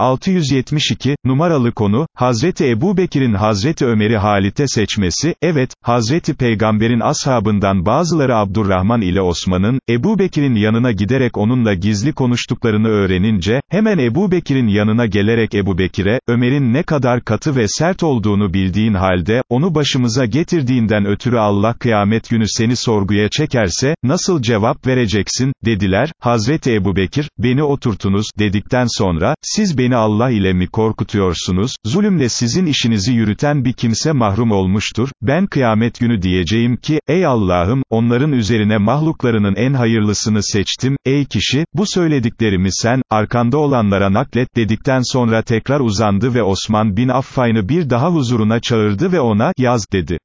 672, numaralı konu, Hazreti Ebu Bekir'in Hazreti Ömer'i Halit'e seçmesi, evet, Hazreti Peygamber'in ashabından bazıları Abdurrahman ile Osman'ın, Ebu Bekir'in yanına giderek onunla gizli konuştuklarını öğrenince, hemen Ebu Bekir'in yanına gelerek Ebu Bekir'e, Ömer'in ne kadar katı ve sert olduğunu bildiğin halde, onu başımıza getirdiğinden ötürü Allah kıyamet günü seni sorguya çekerse, nasıl cevap vereceksin, dediler, Hazreti Ebu Bekir, beni oturtunuz, dedikten sonra, siz beni Allah ile mi korkutuyorsunuz, zulümle sizin işinizi yürüten bir kimse mahrum olmuştur, ben kıyamet günü diyeceğim ki, ey Allah'ım, onların üzerine mahluklarının en hayırlısını seçtim, ey kişi, bu söylediklerimi sen, arkanda olanlara naklet, dedikten sonra tekrar uzandı ve Osman bin Affan'ı bir daha huzuruna çağırdı ve ona, yaz, dedi.